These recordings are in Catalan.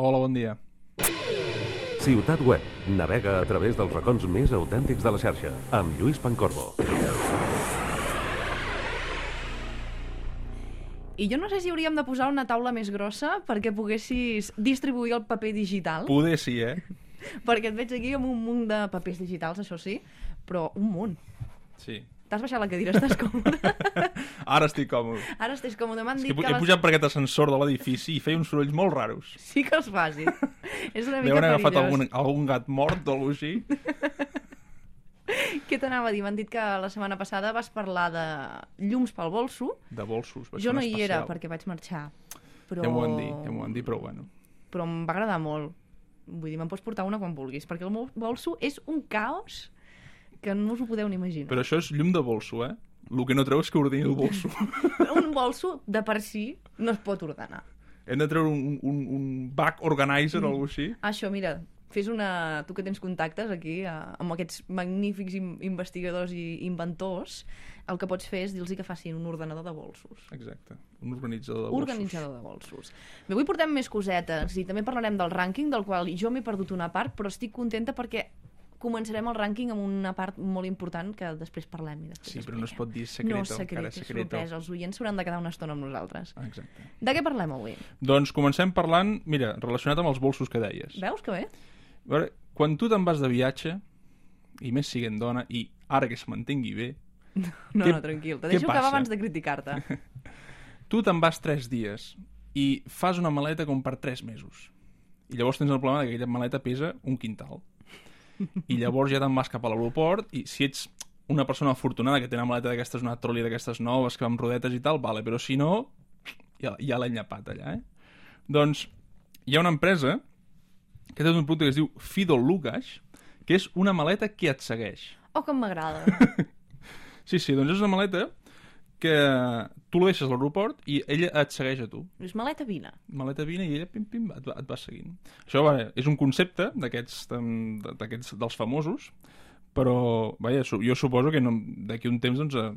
Hola, bon dia. Ciutat Web. Navega a través dels racons més autèntics de la xarxa. Amb Lluís Pancorbo. I jo no sé si hauríem de posar una taula més grossa perquè poguessis distribuir el paper digital. Poder sí, eh? Perquè et veig aquí amb un munt de papers digitals, això sí, però un munt. Sí. T'has baixat la cadira, estàs còmode? Ara estic còmode. Ara estàs còmode. M'han És dit que he, que he les... pujat per aquest ascensor de l'edifici i feia uns sorolls molt raros. Sí que els faci. És una mica Deuen haver agafat algun, algun gat mort o alguna així. Què t'anava a dir? M'han dit que la setmana passada vas parlar de llums pel bolso. De bolsos. Jo no hi era perquè vaig marxar. Però... Ja m'ho van dir, ja m'ho però bueno. Però em va agradar molt. Vull dir, me'n pots portar una quan vulguis, perquè el meu bolso és un caos que no us ho podeu ni imaginar. Però això és llum de bolso, eh? El que no treu és que ordini el bolso. Un bolso, de per si, no es pot ordenar. Hem de treure un, un, un back organizer o alguna així. Això, mira, fes una... Tu que tens contactes aquí, eh, amb aquests magnífics in investigadors i inventors, el que pots fer és dir-los que facin un ordenador de bolsos. Exacte. Un organitzador de bolsos. Organitzador de bolsos. Bé, avui portem més cosetes i també parlarem del rànquing, del qual jo m'he perdut una part, però estic contenta perquè començarem el rànquing amb una part molt important que després parlem. I després Sí, però no es pot dir secreto, No, secret, és secreto. sorpresa. Els oients s'hauran de quedar una estona amb nosaltres. Exacte. De què parlem avui? Doncs comencem parlant, mira, relacionat amb els bolsos que deies. Veus que bé? A veure, quan tu te'n vas de viatge, i més siguent dona, i ara que es mantingui bé, No, Què- no, tranquil. Te deixo acabar abans de criticar-te. tu te'n vas tres dies i fas una maleta com per tres mesos. I llavors tens el problema que aquella maleta pesa un quintal. I llavors ja te'n vas cap a l'aeroport i si ets una persona afortunada que té una maleta d'aquestes, una troli d'aquestes noves, que va amb rodetes i tal, vale, però si no, ja, ja l'ha enllapat allà, eh? Doncs hi ha una empresa que té un producte que es diu Fido Lugash, que és una maleta que et segueix. Oh, com m'agrada. Sí, sí, doncs és una maleta que tu la deixes a l'aeroport i ella et segueix a tu. És maleta vina. Maleta vina i ella pim, pim, et va, et va seguint. Això va, és un concepte d'aquests dels famosos, però vaja, jo suposo que no, d'aquí un temps doncs, eh,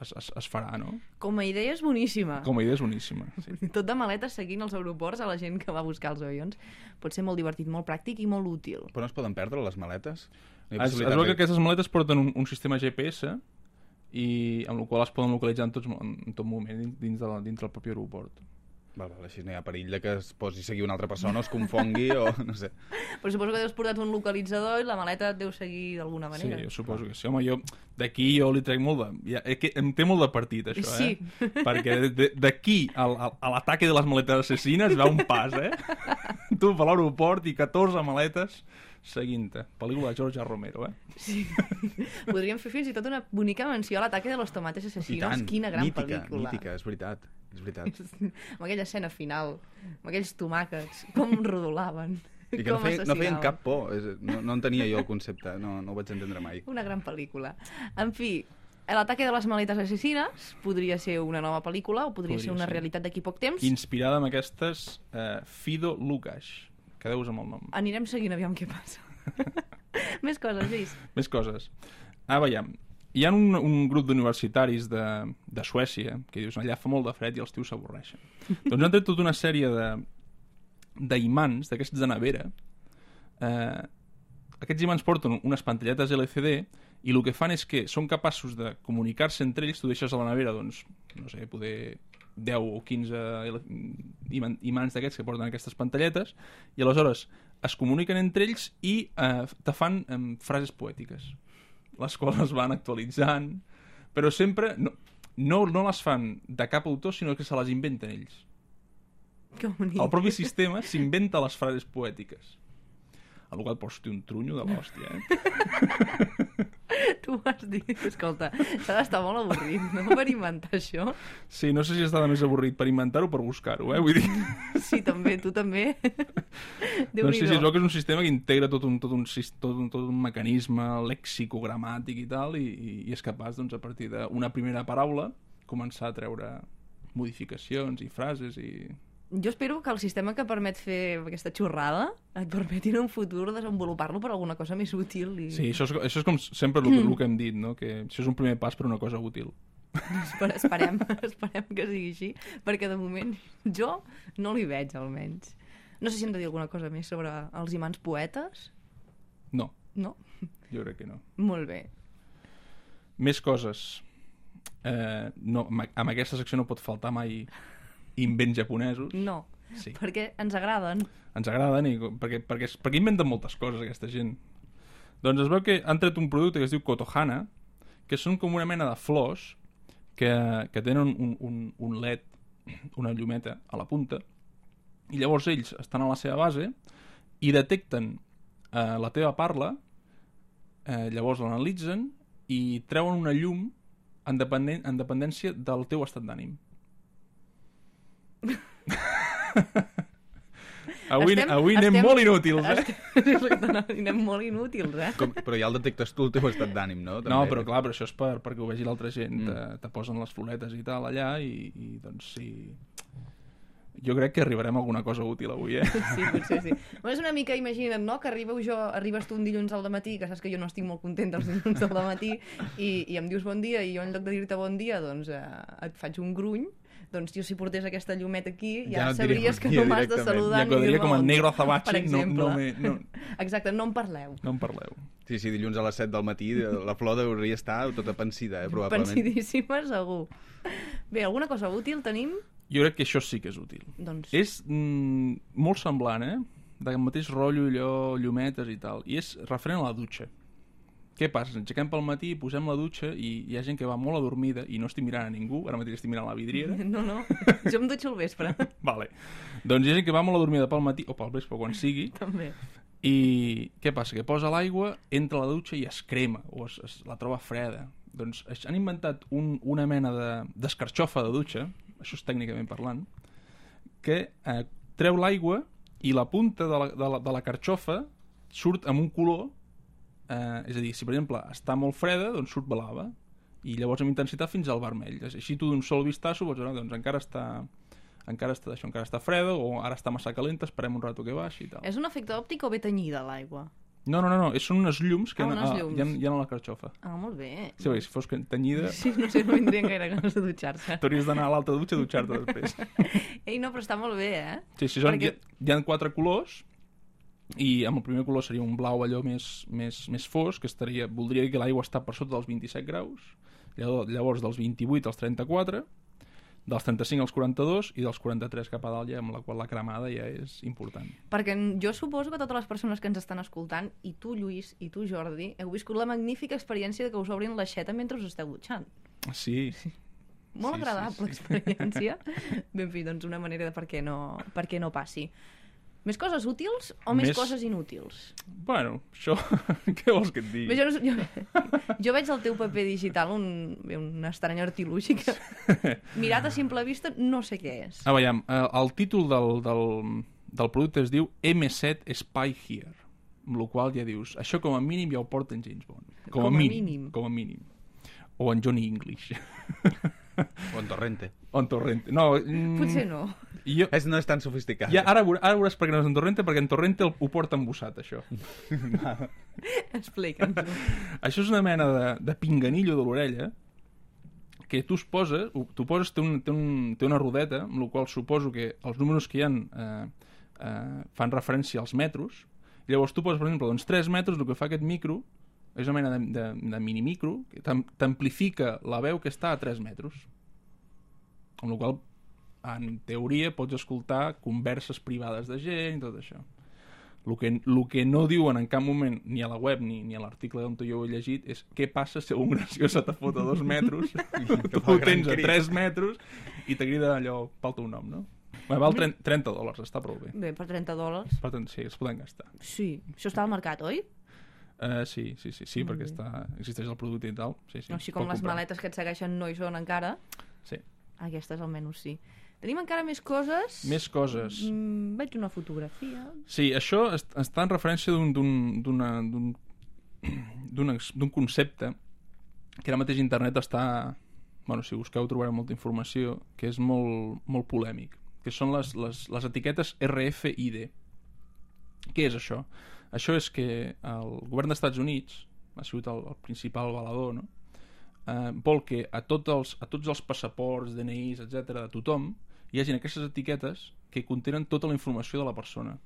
es, es, es farà, no? Com a idea és boníssima. Com a idea és boníssima. Sí. Tot de maletes seguint els aeroports a la gent que va a buscar els avions. Pot ser molt divertit, molt pràctic i molt útil. Però no es poden perdre les maletes? Es, es veu que aquestes maletes porten un, un sistema GPS i amb el qual es poden localitzar en, tots, en, en tot moment dins, de la, dins del propi aeroport. Val, val, així no hi ha perill de que es posi a seguir una altra persona es confongui o no sé. Però suposo que deus portat un localitzador i la maleta et deu seguir d'alguna Sí, manera. jo suposo que sí. Home, jo d'aquí jo li trec molt de... Ja, que em té molt de partit, això, Sí. eh? Perquè de- de- d'aquí al, al, a l'ataque de les maletes assassines va un pas, eh? tu per l'aeroport i 14 maletes seguint-te. Pel·lícula de George. Romero, eh? Sí. Podríem fer fins i tot una bonica menció a l'ataque de los tomates I asesinos. tant, Quina gran mítica, pel·lícula. mítica, és veritat. És veritat. amb aquella escena final, amb aquells tomàquets, com rodolaven. I que no, feien, no feien cap por. És, no, no en tenia jo el concepte, no, no ho vaig entendre mai. Una gran pel·lícula. En fi, l'ataque de les maletes assassines podria ser una nova pel·lícula o podria, Podria ser una ser. realitat d'aquí poc temps. Inspirada en aquestes eh, Fido Lukash. Quedeu-vos amb el nom. Anirem seguint, aviam què passa. Més coses, Lluís. Més coses. Ah, veiem. Hi ha un, un grup d'universitaris de, de Suècia que dius, allà fa molt de fred i els tios s'avorreixen. doncs han tret tota una sèrie de d'imants, d'aquests de nevera. Eh, aquests imants porten unes pantalletes LCD i el que fan és que són capaços de comunicar-se entre ells, tu deixes a la nevera, doncs, no sé, poder 10 o 15 L- iman- imants d'aquests que porten aquestes pantalletes i aleshores es comuniquen entre ells i eh, te fan eh, frases poètiques les quals es van actualitzant però sempre no, no, no les fan de cap autor sinó que se les inventen ells Que bonic. el propi sistema s'inventa les frases poètiques a la qual pots dir un trunyo de l'hòstia eh? Tu has dit, escolta, s'ha d'estar molt avorrit, no?, per inventar això. sí, no sé si està de més avorrit per inventar-ho o per buscar-ho eh? vull dir Sí, també, tu també. déu no, sí, sí, veu que és un sistema que integra tot un, tot un, tot un, tot un mecanisme lexicogramàtic i tal, i, i, i és capaç, doncs, a partir d'una primera paraula, començar a treure modificacions i frases i... Jo espero que el sistema que permet fer aquesta xorrada et permeti en un futur desenvolupar-lo per alguna cosa més útil. I... Sí, això és, això és com sempre el, que- el que hem dit, no? que això és un primer pas per una cosa útil. Esper esperem, esperem que sigui així, perquè de moment jo no li veig, almenys. No sé si hem de dir alguna cosa més sobre els imants poetes. No, No? jo crec que no. Molt bé. Més coses. Eh, no, amb aquesta secció no pot faltar mai invents japonesos. No. Sí. Perquè ens agraden. Ens agraden i perquè, perquè, perquè inventen moltes coses aquesta gent. Doncs es veu que han tret un producte que es diu Kotohana, que són com una mena de flors que, que tenen un, un, un led, una llumeta a la punta, i llavors ells estan a la seva base i detecten eh, la teva parla, eh, llavors l'analitzen i treuen una llum en, dependen en dependència del teu estat d'ànim. avui, Estem- avui anem estem- molt inútils, eh? Estem... Anem molt inútils, eh? Com, però ja el detectes tu el teu estat d'ànim, no? No, però clar, però això és per, perquè ho vegi l'altra gent, Mm. te, te posen les floretes i tal allà i, i doncs sí... Jo crec que arribarem a alguna cosa útil avui, eh? Sí, potser sí. Bueno, és una mica, imagina't, no?, que arribeu jo, arribes tu un dilluns al matí, que saps que jo no estic molt content els dilluns al matí, i, i em dius bon dia, i jo en lloc de dir-te bon dia, doncs eh, et faig un gruny, doncs jo si portés aquesta llumeta aquí ja, Ja no sabries que no m'has de saludar Ja que ho diria com dia, negro azabache, no, no, me, no, Exacte, no en parleu. no en parleu. Sí, sí, dilluns a les 7 del matí la flor hauria estar tota pensida, eh, probablement. Pensidíssima, segur. Bé, alguna cosa útil tenim? Jo crec que això sí que és útil. Doncs És mm, molt semblant, eh? Del mateix rotllo, allò, llumetes i tal. I és referent a la dutxa. Què passa? Ens aixequem pel matí, posem la dutxa i hi ha gent que va molt adormida i no estic mirant a ningú, ara mateix estic mirant la vidriera. No, no, jo em dutxo al vespre, vale. Doncs hi ha gent que va molt adormida pel matí o pel vespre, quan sigui, també. i què passa? Que posa l'aigua, entra a la dutxa i es crema, o es, es la troba freda. Doncs han inventat un, una mena de- d'escarxofa de, de dutxa, això és tècnicament parlant, que eh, treu l'aigua i la punta de la, de, la, de la carxofa surt amb un color, eh, és a dir, si per exemple està molt freda, doncs surt blava, i llavors amb intensitat fins al vermell. Així tu d'un sol vistasso pots veure, doncs encara està encara està, això encara està freda o ara està massa calenta, esperem un rato que baixi i tal. És un efecte òptic o ve tenyida l'aigua? No, no, no, no, són unes llums que Ah, unes llums. hi, ha, hi ha a la carxofa. Ah, molt bé. Sí, si fos tenyida, Sí, no sé, no vindrien gaire ganes de dutxar-se. t'hauries d'anar a l'altra dutxa a dutxar-te després. Ei, no, però està molt bé, eh? Sí, sí, són, Perquè- hi, ha, hi ha quatre colors i amb el primer color seria un blau allò més, més, més fosc, que estaria, voldria dir que l'aigua està per sota dels 27 graus, llavors, dels 28 als 34, dels 35 als 42 i dels 43 cap a dalt ja amb la qual la cremada ja és important. Perquè jo suposo que totes les persones que ens estan escoltant, i tu, Lluís, i tu, Jordi, heu viscut la magnífica experiència de que us obrin l'aixeta mentre us esteu dutxant. Sí, Molt Sí, agradable sí, sí. experiència. Bé, en fi, doncs una manera de per què no, per què no passi. Més coses útils o més, Més- coses inútils? bueno, això, què vols que et digui? Jo, no, jo, jo veig el teu paper digital un, un estrany artilugi que, mirat a simple vista, no sé què és. Ah, veiem, eh, el títol del, del, del producte es diu M7 Spy Here, amb la qual ja dius, això com a mínim ja ho porta en James Bond. Com, Com a mínim, mínim. Com a mínim. O en Johnny English. O en Torrente. o en Torrente. No, mm, Potser no. Jo, És, no és tan sofisticat. ja, ara, ara veuràs per què no és en Torrente, perquè en Torrente el, ho porta embossat, això. Explica'ns-ho. Això és una mena de, de pinganillo de l'orella que tu es poses, tu poses, té, un, té, un, té una rodeta, amb la qual suposo que els números que hi ha eh, eh, fan referència als metros, i llavors tu poses, per exemple, doncs 3 metres, el que fa aquest micro és una mena de, de, de minimicro que t'am- t'amplifica la veu que està a 3 metres. Amb la qual en teoria pots escoltar converses privades de gent i tot això. El que, el que no diuen en cap moment, ni a la web ni, ni a l'article on jo ho he llegit, és què passa si algun graciós se te fot a dos metres, tu ho tens a tres metres i te crida allò pel teu nom, no? Bé, val 30, 30 dòlars, està prou bé. Bé, per 30 dòlars. Per tant, sí, es poden gastar. Sí, això està al mercat, oi? Uh, sí, sí, sí, sí perquè està, existeix el producte i tal. Sí, sí, no, així com les comprar. maletes que et segueixen no hi són encara. Sí. Aquestes almenys sí. Tenim encara més coses. Més coses. Mm, veig una fotografia. Sí, això est- està en referència d'un- concepte que ara mateix internet està... Bueno, si busqueu trobareu molta informació, que és molt, molt polèmic, que són les, les, les etiquetes RFID. Què és això? Això és que el govern dels Estats Units ha sigut el, el principal valedor, no? eh, vol que a tots els, a tots els passaports, DNIs, etc de tothom, hi hagin aquestes etiquetes que contenen tota la informació de la persona.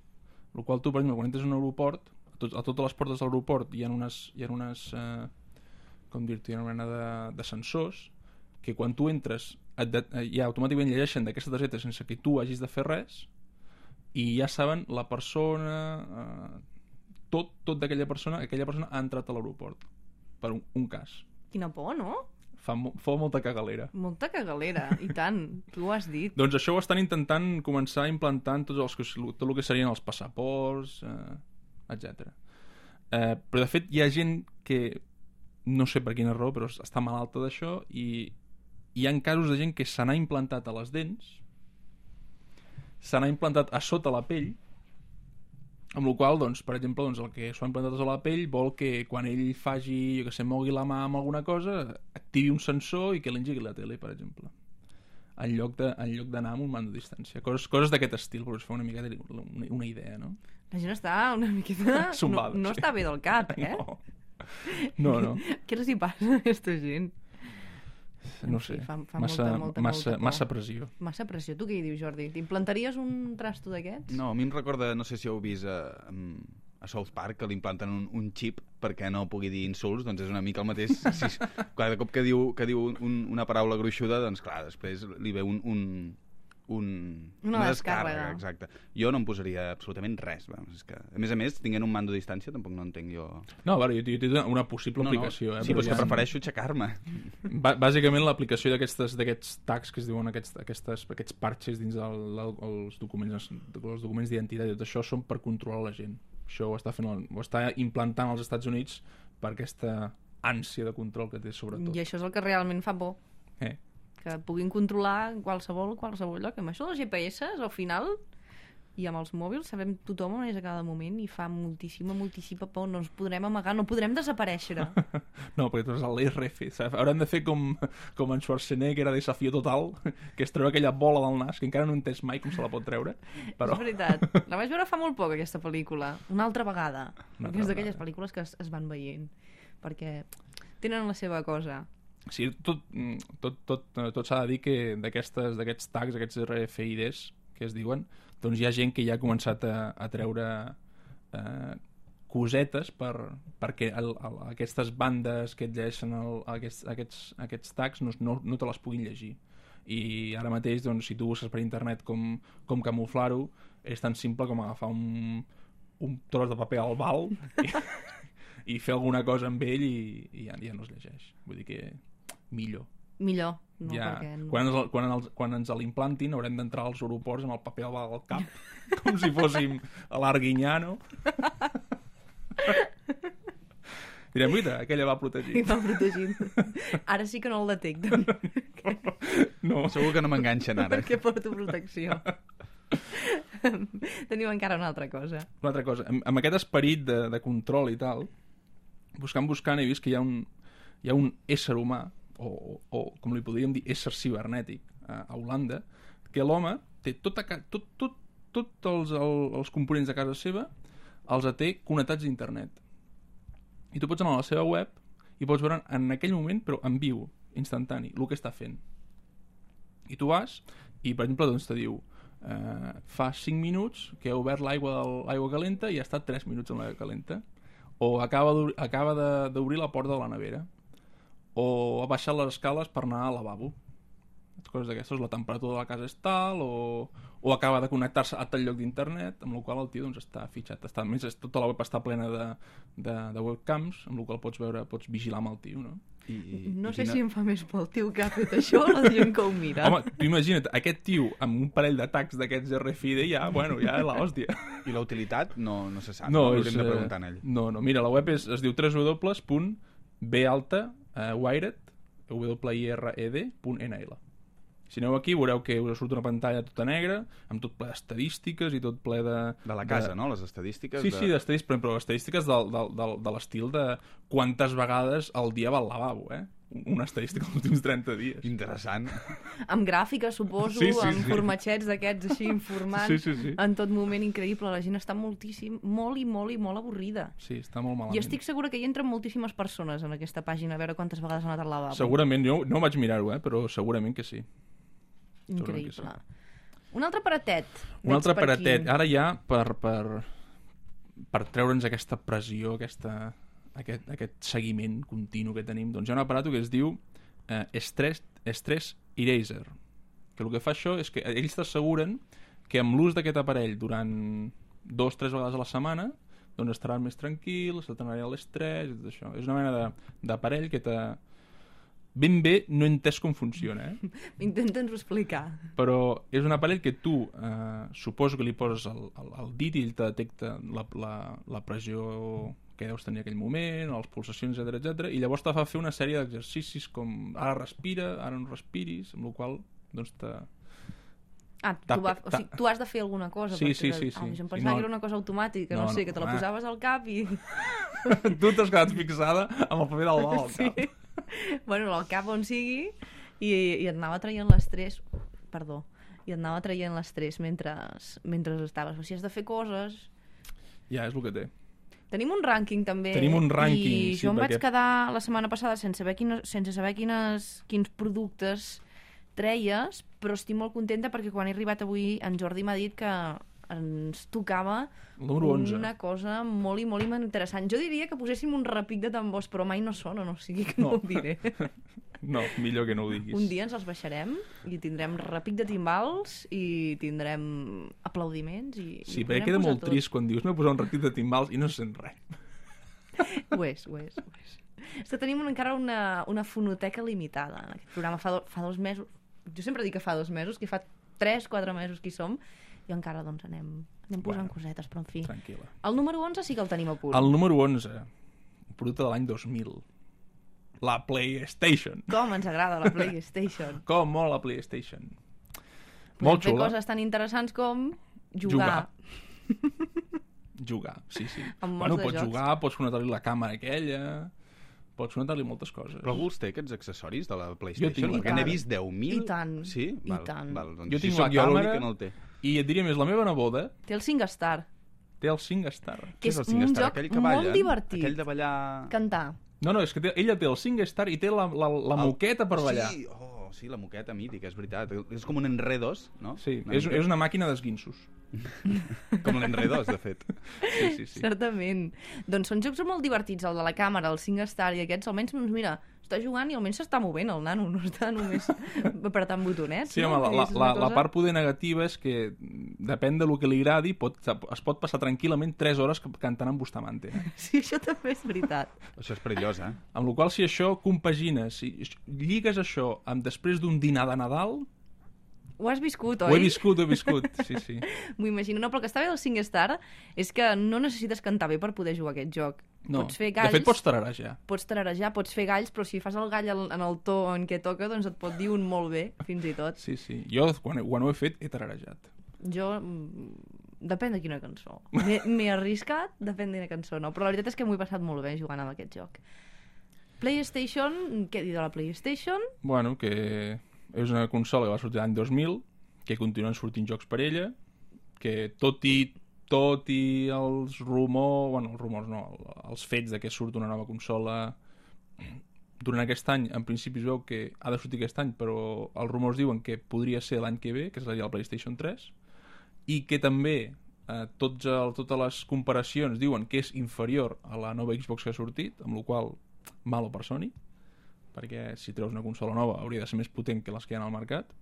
El qual tu, per exemple, quan entres a un aeroport, a, tot, a totes les portes de l'aeroport hi ha unes, hi ha unes eh, com dir-te, hi ha una mena de, de sensors que quan tu entres et de, eh, ja automàticament llegeixen d'aquesta targeta sense que tu hagis de fer res i ja saben la persona eh, tot, tot d'aquella persona aquella persona ha entrat a l'aeroport per un, un cas Quina por, no? fa, mo- fa molta cagalera Molta cagalera, i tant. Tu ho has dit. doncs això ho estan intentant començar en tots els, que- tot el que serien els passaports eh, etc. Eh, però de fet hi ha gent que no sé per quina raó però està malalta d'això i hi ha casos de gent que se n'ha implantat a les dents se n'ha implantat a sota la pell amb la qual doncs, per exemple, doncs, el que s'ho ha implantat a la pell vol que quan ell faci, jo que sé, mogui la mà amb alguna cosa, activi un sensor i que l'engegui la tele, per exemple en lloc de- en lloc d'anar amb un mando a distància. Coses, coses d'aquest estil, però us fa una mica una, una idea, no? La gent està una miqueta... Zumbada, no, no sí. està bé del cap, eh? No, no, no, Què els hi passa a aquesta gent? No sé. fa- fa massa, molta, molta, massa, molta por. massa pressió. Massa pressió. Tu què hi dius, Jordi? T'implantaries un trasto d'aquests? No, a mi em recorda, no sé si heu vist a, a South Park, que li implanten un, un xip perquè no pugui dir insults, doncs és una mica el mateix. Si, cada cop que diu, que diu un, una paraula gruixuda, doncs clar, després li ve un... un un, Una descàrrega. exacte. Jo no em posaria absolutament res. Vamos, és que, a més a més, tinguent un mando a distància, tampoc no entenc jo... No, veure, jo, jo tinc una- una possible No, no, aplicació. Eh, sí, però és ja- que prefereixo aixecar-me. Bà- Bàsicament l'aplicació d'aquests tags que es diuen aquests, aquestes, aquests parches dins el, el, els documents els documents d'identitat i tot això són per controlar la gent. Això ho està, fent ho està implantant als Estats Units per aquesta ànsia de control que té sobre tot. I això és el que realment fa por. Eh. Que puguin controlar qualsevol, qualsevol lloc. Amb això dels GPS, al final, i amb els mòbils, sabem tothom on és a cada moment i fa moltíssima, moltíssima por. No ens podrem amagar, no podrem desaparèixer. No, perquè tu és l'RF. saps? Haurem de fer com, com en Schwarzenegger a Desafío Total, que es treu aquella bola del nas, que encara no entès mai com se la pot treure. Però... És veritat. La vaig veure fa molt poc, aquesta pel·lícula. Una altra vegada. Una Perquè és altra d'aquelles pel·lícules que es, es van veient. Perquè tenen la seva cosa. Sí, tot, mm, tot, tot, eh, tot s'ha de dir que d'aquests tags, aquests RFIDs que es diuen, doncs hi ha gent que ja ha començat a, a treure eh, cosetes per, perquè el, el, aquestes bandes que et llegeixen el, aquests, aquests, aquests tags no, no, no te les puguin llegir. I ara mateix doncs, si tu busques per internet com, com camuflar-ho és tan simple com agafar un, un tros de paper al bal i, i fer alguna cosa amb ell i, i ja, ja no es llegeix. Vull dir que millor Millor. No, ja, perquè no. quan, ens, quan, els, quan ens l'implantin haurem d'entrar als aeroports amb el paper al, cap com si fóssim a l'Arguinyano direm, mira, aquella va I protegir va protegint. Ara sí que no el detecten, no, Segur que no m'enganxen ara. perquè porto protecció. Tenim encara una altra cosa. una altra cosa, amb, amb aquest esperit de, de control i tal buscant, buscant he vist que hi ha un, hi ha un ésser humà o, o, com li podríem dir ésser cibernètic a, a Holanda que l'home té tot, a, tot, tot, tots els, el, els components de casa seva els té connectats a internet. I tu pots anar a la seva web i pots veure en aquell moment però en viu, instantani, el que està fent. I tu vas i per exemple doncs te diu eh, fa 5 minuts que ha obert l'aigua l'aigua calenta i ha estat 3 minuts en l'aigua calenta o acaba d'obrir la porta de la nevera o ha baixat les escales per anar al lavabo coses d'aquestes, la temperatura de la casa és tal o, o acaba de connectar-se a tal lloc d'internet, amb la qual el tio doncs, està fitxat. Està, a més, és- tota la web està plena de, de, de webcams, amb la qual pots veure, pots vigilar amb el tio, no? I, i, No i sé quina- si em fa més por el tio que ha fet això o la gent que ho mira. Home, tu imagina't, aquest tio amb un parell d'atacs d'aquests RFID ja, bueno, ja és l'hòstia. I la utilitat no, no se sap. No, no, és, de eh, preguntar a ell. no, no, mira, la web és, es diu www.b alta uh, wired wired.nl Si aneu aquí veureu que us surt una pantalla tota negra amb tot ple d'estadístiques i tot ple de... De la casa, no? Les estadístiques. Sí, de... sí, d'estadístiques, però, però estadístiques del, del, del, de l'estil de quantes vegades al dia va al lavabo, eh? Una estadística dels últims 30 dies. Interessant. Amb gràfiques, suposo, Sí, sí, amb sí. formatgets d'aquests així informant. Sí, sí, sí. En tot moment increïble. La gent està moltíssim, molt i molt i molt avorrida. Sí, està molt malament. I estic segura que hi entren moltíssimes persones en aquesta pàgina a veure quantes vegades ha anat al lavabo. Segurament, jo no vaig mirar-ho, eh? però segurament que sí. segurament que Increïble. Un altre paratet. Un altre paratet. aquí. Ara ja, per, per, per treure'ns aquesta pressió, aquesta, aquest, aquest seguiment continu que tenim, doncs hi ha un aparato que es diu eh, Stress, Stress Eraser, que el que fa això és que ells t'asseguren que amb l'ús d'aquest aparell durant dos o tres vegades a la setmana doncs estaràs més tranquil, se t'anarà l'estrès i tot això. És una mena de- d'aparell que te... Ben bé no he entès com funciona, eh? Intenta'ns-ho explicar. però és un aparell que tu eh, suposo que li poses el, el, el dit i ell te detecta la, la, la pressió que deus tenir en aquell moment, les pulsacions, etc etc. i llavors te fa fer una sèrie d'exercicis com ara respira, ara no respiris, amb la qual doncs te... Ah, tu, va, o sigui, tu has de fer alguna cosa. Sí, sí, de- sí, Ah, sí. jo em pensava no- que era una cosa automàtica, no, No, sé, que te la posaves al cap i... tu t'has quedat fixada amb el paper del mal al Sí. cap. bueno, al cap on sigui, i, i et anava traient l'estrès... Perdó. I et anava traient l'estrès mentre, mentre estaves. O sigui, has de fer coses... Ja, és el que té. Tenim un rànquing també. Tenim un rànquing, I sí, jo em perquè- vaig quedar la setmana passada sense saber, quines, sense saber quines, quins productes treies, però estic molt contenta perquè quan he arribat avui en Jordi m'ha dit que ens tocava El número 11. una cosa molt i molt interessant. Jo diria que poséssim un repic de tambors, però mai no sonen, o sigui que no, No. ho diré. No, millor que no ho diguis. Un dia ens els baixarem i tindrem repic de timbals i tindrem aplaudiments i... Sí, i perquè queda posar molt tot. trist quan dius m'he posat un rectit de timbals i no se sent res. Ho és, ho és, ho és. És que tenim encara una, una fonoteca limitada en aquest programa. Fa, do, fa dos mesos... Jo sempre dic que fa dos mesos, que fa tres, quatre mesos que hi som, i encara doncs anem, anem posant Bueno. cosetes, però en fi. Tranquil·la. El número 11 sí que el tenim a punt. El número 11, un producte de l'any 2000. La PlayStation. Com ens agrada la PlayStation. Com mola la PlayStation. Podem Molt fer xula. coses tan interessants com jugar. Jugar, sí, sí. Amb bueno, pots jocs. jugar, pots connectar-li la càmera aquella, pots connectar-li moltes coses. Però algú els té, aquests accessoris de la PlayStation? tinc la Perquè n'he vist 10.000. I tant, Sí? i val, tant. Val, doncs Jo si tinc sóc la jo l'únic càmera- que no el té. I et diria més, la meva neboda Té el SingStar, té el 5 Star. que és, el un SingStar? joc Aquell que molt balla? divertit. Aquell de ballar... Cantar. No, no, és que té, ella té el 5 Star i té la, la, la El- moqueta per ballar. Sí, oh, sí, la moqueta mítica, és veritat. És com un enredos, no? Sí, Una és, mica. és una màquina d'esguinços. Com l'enredos, de fet. Sí, sí, sí. Certament. Doncs són jocs molt divertits, el de la càmera, el SingStar i aquests, almenys, doncs mira, està jugant i almenys s'està movent el nano, no està només apretant botonets. Sí, no? home, la, la, és la, cosa- part poder negativa és que depèn de lo que li agradi, pot, es pot passar tranquil·lament 3 hores cantant amb Bustamante. Eh? Sí, això també és veritat. Això és perillós, eh? Amb la qual cosa, si això compagines, si lligues això amb després d'un dinar de Nadal, Ho has viscut, ho oi? he viscut, ho he viscut, sí, sí. M'ho imagino. No, però el que està bé del SingStar és que no necessites cantar bé per poder jugar aquest joc. No. Pots fer De galls, fet, pots tararejar. pots tararejar, pots fer galls, però si fas el gall en el to en què toca, doncs et pot dir un molt bé, fins i tot. Sí, sí. Jo, quan, quan ho he fet, he tararejat. Jo... mm, Depèn de quina cançó. M'he arriscat, depèn de quina cançó, no? Però la veritat és que m'ho he passat molt bé jugant amb aquest joc. PlayStation, què dir de la PlayStation? Bueno, que és una consola que va sortir l'any 2000, que continuen sortint jocs per ella, que tot i tot i els rumors, bueno, els rumors no, els fets de que surt una nova consola durant aquest any, en principi es veu que ha de sortir aquest any, però els rumors diuen que podria ser l'any que ve, que seria el PlayStation 3, i que també eh, tots el, totes les comparacions diuen que és inferior a la nova Xbox que ha sortit, amb la qual malo per Sony, perquè si treus una consola nova hauria de ser més potent que les que hi ha al mercat.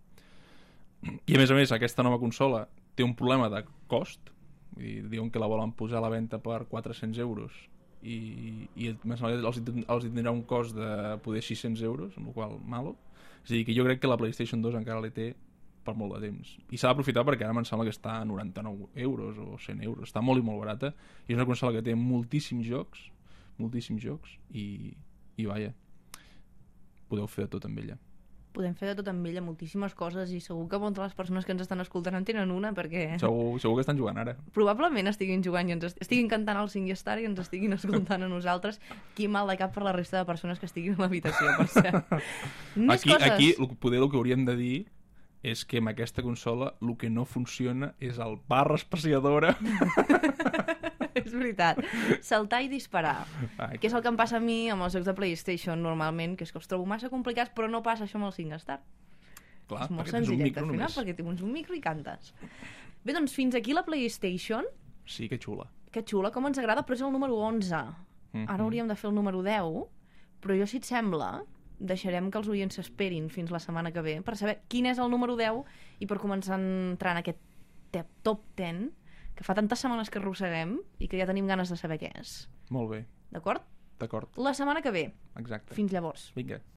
I a més a més, aquesta nova consola té un problema de cost, vull dir, diuen que la volen posar a la venda per 400 euros i, i els, els tindrà un cost de poder 600 euros, amb la qual malo. És a dir, que jo crec que la PlayStation 2 encara la té per molt de temps. I s'ha d'aprofitar perquè ara em sembla que està a 99 euros o 100 euros. Està molt i molt barata. I és una consola que té moltíssims jocs, moltíssims jocs, i, i vaja, podeu fer de tot amb ella. Podem fer de tot amb ella moltíssimes coses i segur que moltes de les persones que ens estan escoltant en tenen una perquè Segur, segur que estan jugant ara. probablement estiguin jugant i ens est- estiguin cantant al SingStar i ens estiguin escoltant a nosaltres. Qui mal de cap per la resta de persones que estiguin a l'habitació, per cert. Més aquí, coses. aquí poder el que hauríem de dir és que amb aquesta consola el que no funciona és el barra espaciadora. és veritat. Saltar i disparar. Ai, Que és el que em passa a mi amb els jocs de PlayStation normalment, que és que els trobo massa complicats, però no passa això amb el SingStar. Clar, és molt perquè tens un senzillet micro de fer, només. perquè tens un micro i cantes. Bé, doncs fins aquí la PlayStation. Sí, que xula. Que xula, com ens agrada, però és el número 11. Mhm. Ara hauríem de fer el número 10, però jo, si et sembla, deixarem que els oients s'esperin fins la setmana que ve per saber quin és el número 10 i per començar a entrar en aquest top 10 que fa tantes setmanes que arrosseguem i que ja tenim ganes de saber què és. Molt bé, D'acord? d'acord. La setmana que ve. Exacte. Fins llavors. Vinga.